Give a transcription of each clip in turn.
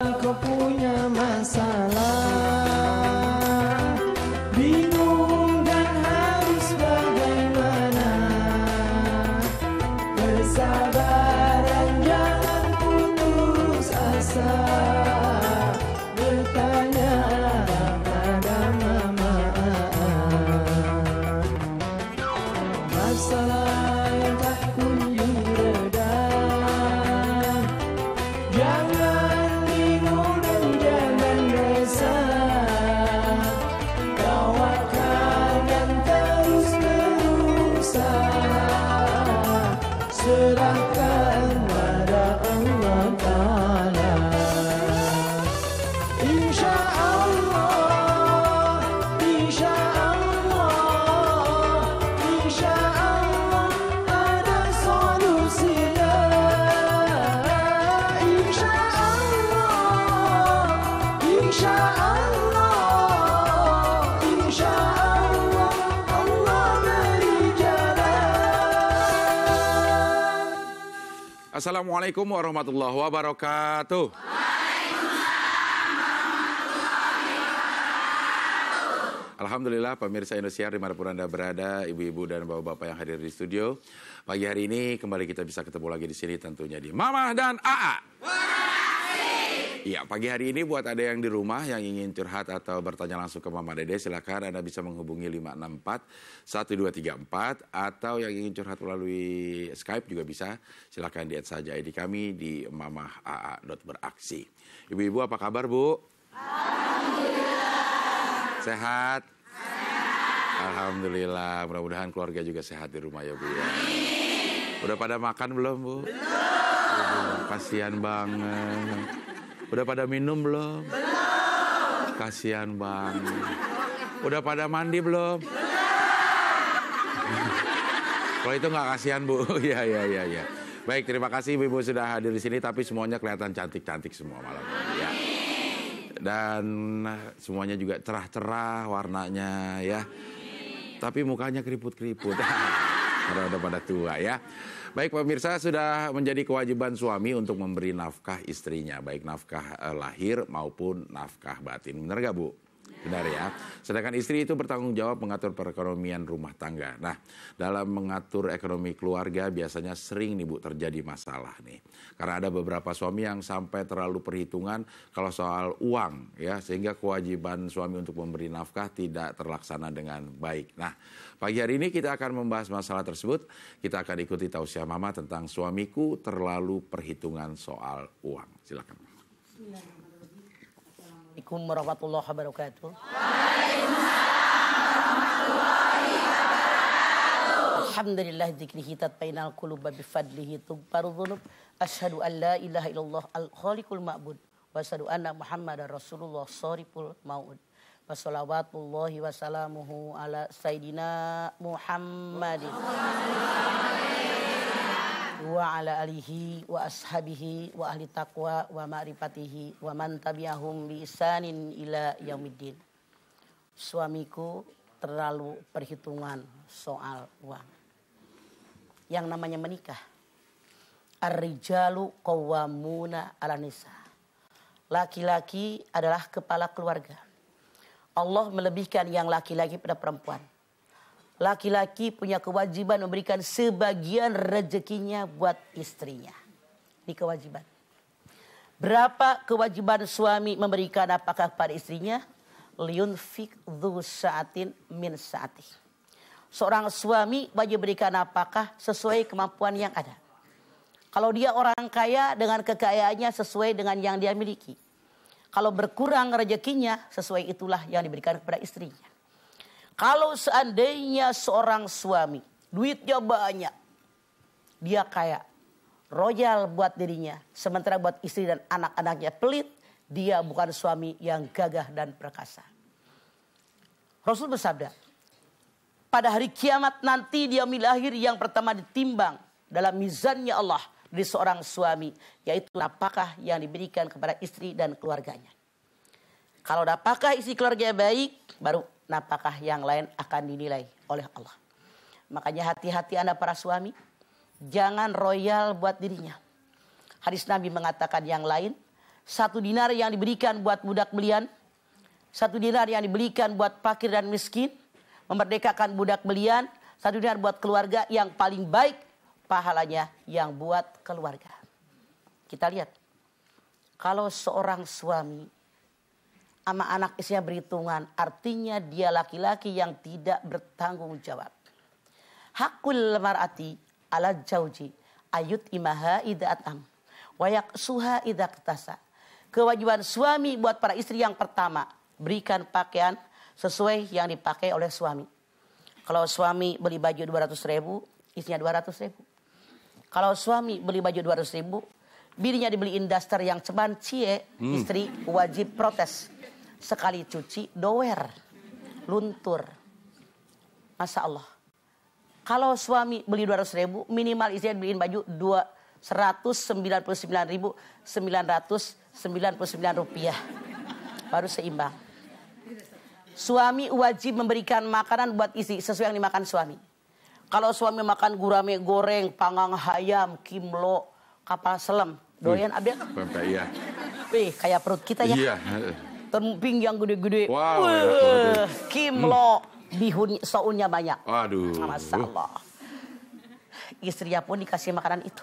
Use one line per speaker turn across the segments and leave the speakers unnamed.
Капуй.
Assalamualaikum warahmatullahi wabarakatuh. Alhamdulillah pemirsa Indonesia di mana pun Anda berada, ibu-ibu dan bapak-bapak yang hadir di studio. Pagi hari ini kembali kita bisa ketemu lagi di sini tentunya di Mama dan AA. Iya, pagi hari ini buat ada yang di rumah yang ingin curhat atau bertanya langsung ke Mama Dede, silakan Anda bisa menghubungi 564 1234 atau yang ingin curhat melalui Skype juga bisa. Silakan di saja ID kami di mamahaa.beraksi. Ibu-ibu apa kabar, Bu? Sehat? Alhamdulillah, mudah-mudahan keluarga juga sehat di rumah ya Bu ya. Udah pada makan belum Bu? Belum. Kasihan banget. Udah pada minum belum? Belum. Kasihan banget. Udah pada mandi belum? Kalau itu nggak kasihan Bu, ya ya ya ya. Baik, terima kasih Ibu sudah hadir di sini, tapi semuanya kelihatan cantik-cantik semua malam ya dan semuanya juga cerah-cerah warnanya ya. Tapi mukanya keriput-keriput. Karena udah pada tua ya. Baik pemirsa sudah menjadi kewajiban suami untuk memberi nafkah istrinya. Baik nafkah eh, lahir maupun nafkah batin. Benar gak Bu? Benar ya. Sedangkan istri itu bertanggung jawab mengatur perekonomian rumah tangga. Nah, dalam mengatur ekonomi keluarga biasanya sering nih Bu terjadi masalah nih. Karena ada beberapa suami yang sampai terlalu perhitungan kalau soal uang ya, sehingga kewajiban suami untuk memberi nafkah tidak terlaksana dengan baik. Nah, pagi hari ini kita akan membahas masalah tersebut. Kita akan ikuti tausiah mama tentang suamiku terlalu perhitungan soal uang. Silakan.
Assalamualaikum warahmatullahi wabarakatuh. Alhamdulillah dzikrihi tatmainal qulub bi fadlihi tugfaru dzunub. Asyhadu an la ilaha illallah al khaliqul ma'bud wa asyhadu anna Muhammadar Rasulullah shariful maud. Wa salawatullahi wa salamuhu ala sayidina Muhammadin wa ala alihi wa ashabihi wa ahli taqwa wa ma'rifatihi wa man tabi'ahum bi isanin ila yaumiddin. Suamiku terlalu perhitungan soal uang. Yang namanya menikah. Ar-rijalu qawwamuna 'ala nisa. Laki-laki adalah kepala keluarga. Allah melebihkan yang laki-laki pada perempuan. Laki-laki punya kewajiban memberikan sebagian rezekinya buat istrinya. Ini kewajiban. Berapa kewajiban suami memberikan apakah pada istrinya? Liunfik dhu sa'atin min sa'ati. Seorang suami wajib berikan apakah sesuai kemampuan yang ada. Kalau dia orang kaya dengan kekayaannya sesuai dengan yang dia miliki. Kalau berkurang rezekinya sesuai itulah yang diberikan kepada istrinya. Kalau seandainya seorang suami duitnya banyak, dia kaya, royal buat dirinya, sementara buat istri dan anak-anaknya pelit, dia bukan suami yang gagah dan perkasa. Rasul bersabda, pada hari kiamat nanti dia lahir yang pertama ditimbang dalam mizannya Allah dari seorang suami, yaitu apakah yang diberikan kepada istri dan keluarganya. Kalau apakah isi keluarga baik, baru napakah yang lain akan dinilai oleh Allah. Makanya hati-hati Anda para suami, jangan royal buat dirinya. Hadis Nabi mengatakan yang lain, Satu dinar yang diberikan buat budak belian. Satu dinar yang diberikan buat fakir dan miskin. Memerdekakan budak belian. Satu dinar buat keluarga yang paling baik pahalanya yang buat keluarga. Kita lihat. Kalau seorang suami sama anak istrinya berhitungan, artinya dia laki-laki yang tidak bertanggung jawab. Hakul mar'ati ala jauji ayut imaha idha atam. Wayak suha idha ketasa. Kewajiban suami buat para istri yang pertama, berikan pakaian sesuai yang dipakai oleh suami. Kalau suami beli baju 200 ribu, istrinya 200 ribu. Kalau suami beli baju 200 ribu, bininya dibeliin daster yang ceban cie, istri wajib protes. Sekali cuci, doer, luntur. Masya Allah. Kalau suami beli 200 ribu, minimal istrinya beliin baju 299 ribu 999 rupiah. Baru seimbang. Suami wajib memberikan makanan buat istri sesuai yang dimakan suami. Kalau suami makan gurame goreng, panggang hayam, kimlo, kapal selam, doyan.
Pempek iya.
Wih, kayak perut kita ya.
Iya.
Temping yang gede-gede.
Wow,
Wah,
banget ya.
kimlo, bihun, sounnya banyak.
Waduh.
Masya Allah. Istrinya pun dikasih makanan itu.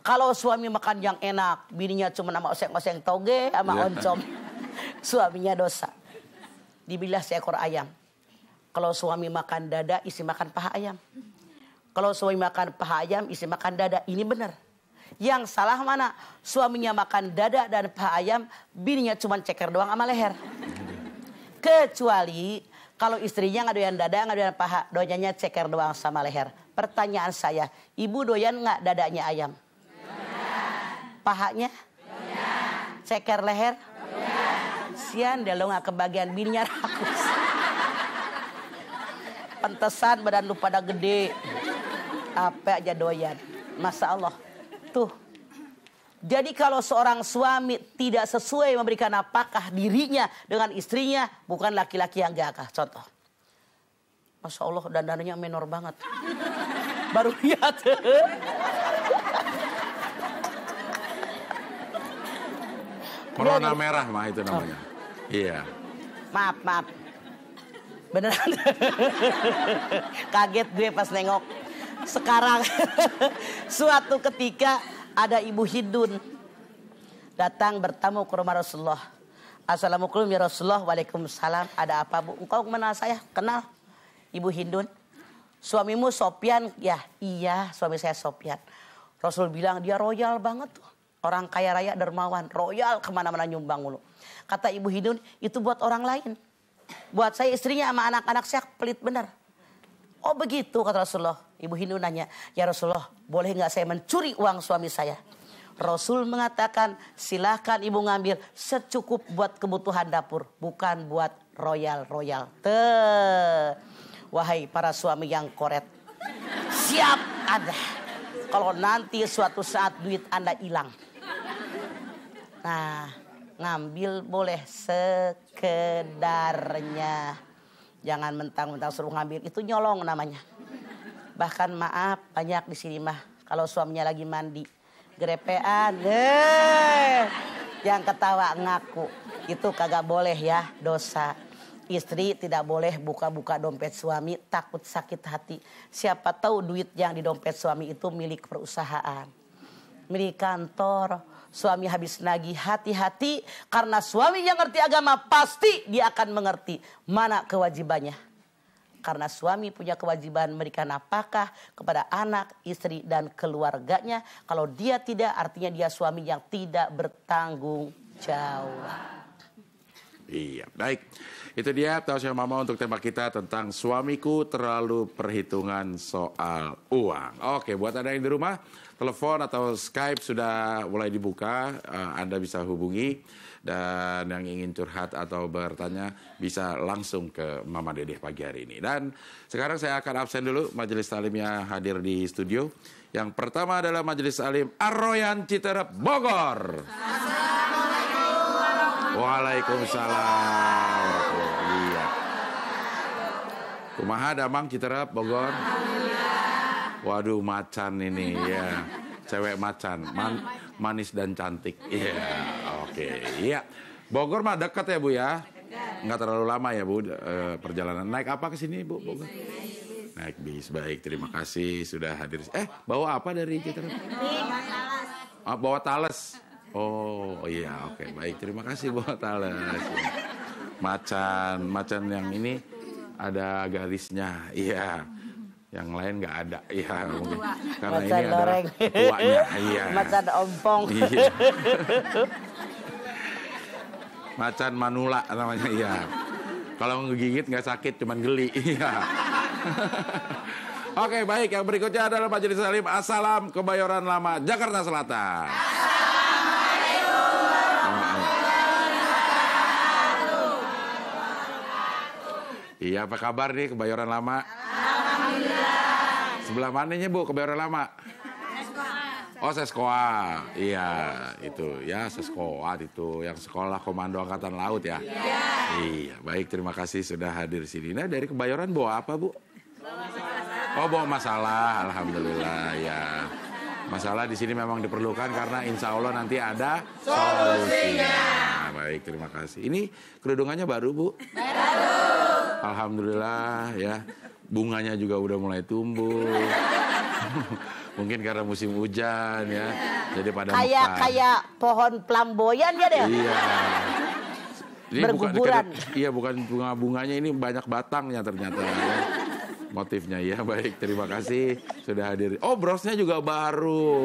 Kalau suami makan yang enak, bininya cuma nama oseng-oseng toge sama
Iya.
oncom. Suaminya dosa. Dibilah seekor ayam. Kalau suami makan dada, istri makan paha ayam. Kalau suami makan paha ayam, istri makan dada. Ini benar. Yang salah mana? Suaminya makan dada dan paha ayam, bininya cuma ceker doang sama leher. Kecuali kalau istrinya nggak doyan dada, nggak doyan paha, doyannya ceker doang sama leher. Pertanyaan saya, ibu doyan nggak dadanya ayam? Pahanya? Ceker leher? Sian dia lo nggak kebagian bininya rakus. Pantesan badan lu pada gede. Apa aja doyan. Masa Allah. Tuh. Jadi kalau seorang suami tidak sesuai memberikan apakah dirinya dengan istrinya, bukan laki-laki yang gagah. Contoh. Masya Allah dandananya menor banget. Baru lihat.
Corona merah mah itu namanya. Iya.
maaf, maaf. Beneran. Kaget gue pas nengok. Sekarang suatu ketika ada ibu Hindun datang bertamu ke rumah Rasulullah. Assalamualaikum ya Rasulullah. Waalaikumsalam. Ada apa bu? Engkau mengenal saya? Kenal. Ibu Hindun. Suamimu Sopian? Ya, iya suami saya Sopian. Rasul bilang dia royal banget tuh. Orang kaya raya dermawan. Royal ke mana-mana nyumbang mulu. Kata Ibu Hindun itu buat orang lain. Buat saya istrinya sama anak-anak saya pelit benar. Oh begitu kata Rasulullah. Ibu Hindu nanya, ya Rasulullah boleh nggak saya mencuri uang suami saya? Rasul mengatakan silahkan ibu ngambil secukup buat kebutuhan dapur. Bukan buat royal-royal. Teh. Wahai para suami yang koret. Siap ada. Kalau nanti suatu saat duit anda hilang. Nah, ngambil boleh sekedarnya. Jangan mentang-mentang suruh ngambil, itu nyolong namanya. Bahkan maaf, banyak di sini mah kalau suaminya lagi mandi, grepean, eh, yang ketawa ngaku, itu kagak boleh ya, dosa. Istri tidak boleh buka-buka dompet suami, takut sakit hati. Siapa tahu duit yang di dompet suami itu milik perusahaan milik kantor. Suami habis nagih hati-hati karena suami yang ngerti agama pasti dia akan mengerti mana kewajibannya. Karena suami punya kewajiban memberikan nafkah kepada anak, istri dan keluarganya. Kalau dia tidak artinya dia suami yang tidak bertanggung jawab.
Iya, baik. Itu dia tausiah mama untuk tema kita tentang suamiku terlalu perhitungan soal uang. Oke, buat Anda yang di rumah, telepon atau Skype sudah mulai dibuka. Eh, Anda bisa hubungi dan yang ingin curhat atau bertanya bisa langsung ke Mama Dedeh pagi hari ini. Dan sekarang saya akan absen dulu majelis talimnya hadir di studio. Yang pertama adalah majelis talim Arroyan Citerep Bogor. Waalaikumsalam. Iya. Kumaha Damang Citerap Bogor? Waduh macan ini ya. Cewek macan, Man- manis dan cantik. Iya. Oke, iya. Bogor mah dekat ya Bu ya? Nggak terlalu lama ya Bu eh, perjalanan. Naik apa ke sini Bu? Bogor? Naik bis. Baik, terima kasih sudah hadir. Eh, bawa apa dari Citra? Ah, bawa tales. Oh iya, oke baik. Terima kasih bawa tales. Macan, macan yang ini ada garisnya. Iya. Yang lain nggak ada. Iya, mungkin. Karena ini
Macan
adalah
loreng.
tuanya. Iya.
Macan ompong.
Iya. Macan manula namanya iya. Kalau ngegigit nggak sakit, cuman geli. Iya. Oke baik, yang berikutnya adalah Majelis Salim Assalam Kebayoran Lama Jakarta Selatan. Iya, apa kabar nih Kebayoran Lama? Sebelah mananya Bu Kebayoran Lama? Oh seskoa, iya itu ya seskoa itu yang sekolah Komando Angkatan Laut ya. Iya, baik terima kasih sudah hadir di sini. Nah dari Kebayoran bawa apa bu? Oh bawa masalah, alhamdulillah ya. Masalah di sini memang diperlukan karena insya Allah nanti ada solusinya. Baik terima kasih. Ini kerudungannya baru bu? Baru. Alhamdulillah ya. Bunganya juga udah mulai tumbuh. Mungkin karena musim hujan ya. Jadi pada
Kayak kayak pohon flamboyan ya deh.
Iya. Ini bukan,
Berguguran.
iya bukan bunga-bunganya ini banyak batangnya ternyata ya. Motifnya ya baik terima kasih sudah hadir. Oh brosnya juga baru.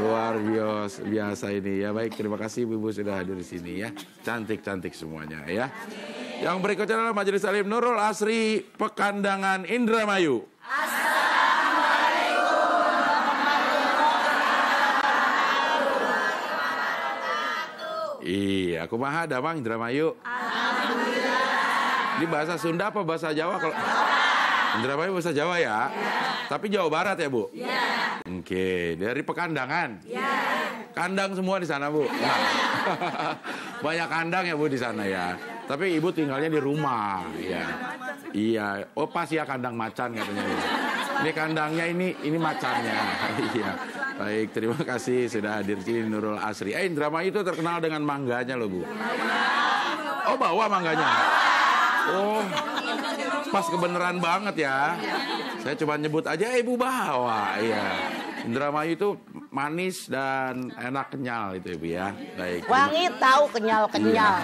Luar biasa biasa ini ya baik terima kasih ibu sudah hadir di sini ya. Cantik cantik semuanya ya. Yang berikutnya adalah Majelis Salim Nurul Asri Pekandangan Indramayu. Iya, aku mah ada Bang Indramayu. Ini bahasa Sunda apa bahasa Jawa kalau Indramayu bahasa Jawa ya? Tapi Jawa Barat ya, Bu? Iya. Oke, dari Pekandangan. Iya. Kandang semua di sana, Bu. Nah. Banyak kandang ya, Bu di sana ya. Tapi Ibu tinggalnya di rumah, ya. Iya. Oh, pas ya kandang macan katanya. Ini kandangnya ini ini macannya. Iya. Baik, terima kasih sudah hadir di sini Nurul Asri. Eh, Indramayu itu terkenal dengan mangganya loh, Bu. Oh, bawa mangganya. Oh, pas kebenaran banget ya. Saya coba nyebut aja eh, ibu bawa, iya. Indramayu itu manis dan enak kenyal itu ibu ya. Baik.
Wangi tahu kenyal-kenyal.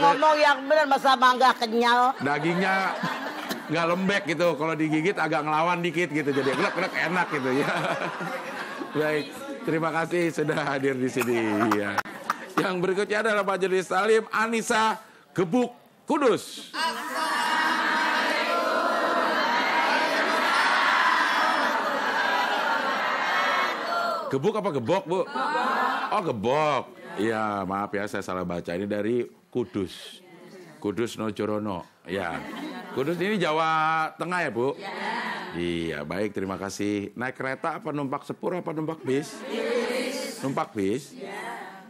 Ngomong yang benar masa mangga kenyal.
Dagingnya nggak lembek gitu. Kalau digigit agak ngelawan dikit gitu. Jadi glek-glek enak gitu ya. Baik. Terima kasih sudah hadir di sini ya. Yang berikutnya adalah Majelis Salim Anissa Gebuk Kudus. Gebuk apa gebok, Bu? Oh, gebok. Iya, maaf ya saya salah baca. Ini dari Kudus. Kudus Nojorono. Ya. Kudus ini Jawa Tengah ya, Bu? Iya, baik. Terima kasih. Naik kereta apa numpak sepur apa numpak bis? Numpak bis?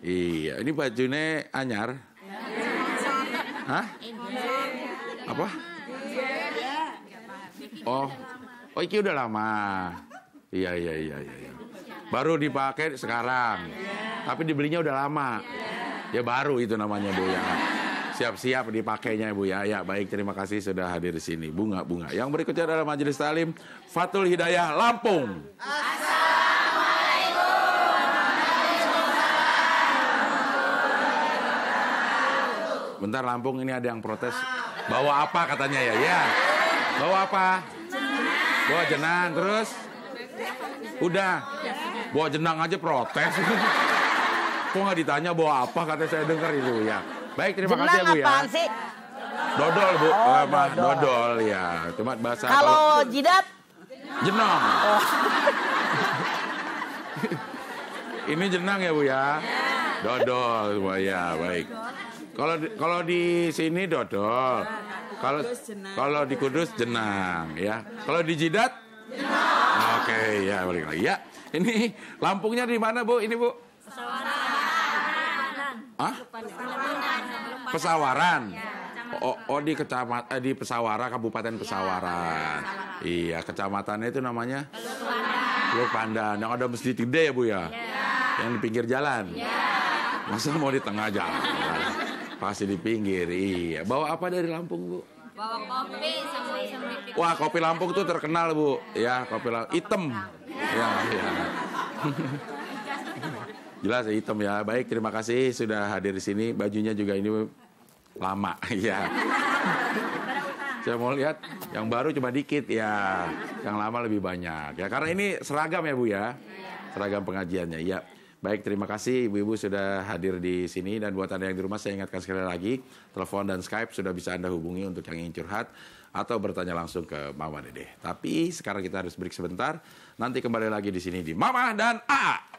Iya, ini bajunya anyar. Hah? Apa? Oh, oh iki udah lama. Iya, iya, iya, iya. iya. Baru dipakai sekarang. Tapi dibelinya udah lama. Ya baru itu namanya Bu ya. Siap-siap dipakainya Bu ya. Ya baik terima kasih sudah hadir di sini. Bunga-bunga. Yang berikutnya adalah Majelis Talim Fatul Hidayah Lampung. Bentar Lampung ini ada yang protes. Bawa apa katanya ya? Ya. Bawa apa? Bawa jenang terus? Udah. Bawa jenang aja protes. Kok nggak ditanya bawa apa? Kata saya dengar itu ya. Baik terima kasih ya
Jenang
Bu ya.
sih?
Dodol Bu.
Oh,
Eh, mah,
dodol.
dodol ya. Cuma bahasa
Kalau jidat,
jenang. Ini jenang ya Bu ya. Dodol semua ya, baik. Kalau di, kalau di sini dodol. Kalau kalau di Kudus jenang ya. Kalau di Jidat Oke, ya balik lagi ya. Ini Lampungnya di mana Bu? Ini Bu? Hah? Pesawaran. Oh, oh di kecamatan eh, di Pesawara Kabupaten Pesawaran. Iya, kecamatannya itu namanya Teluk Pandan. Yang ada masjid gede ya Bu ya? Yang di pinggir jalan. Masa mau di tengah jalan? Pasti di pinggir, iya. Bawa apa dari Lampung, Bu?
Bawa kopi sama
Wah, kopi Lampung tuh terkenal, Bu. Ya, kopi Lampung. Hitam. Ya, ya. Jelas ya, hitam ya. Baik, terima kasih sudah hadir di sini. Bajunya juga ini lama, ya. Saya mau lihat yang baru cuma dikit ya, yang lama lebih banyak ya. Karena ini seragam ya Bu ya, seragam pengajiannya. Ya, baik terima kasih ibu-ibu sudah hadir di sini dan buat anda yang di rumah saya ingatkan sekali lagi, telepon dan Skype sudah bisa anda hubungi untuk yang ingin curhat atau bertanya langsung ke Mama Dede. Tapi sekarang kita harus break sebentar. Nanti kembali lagi di sini di Mama dan A.